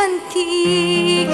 cantik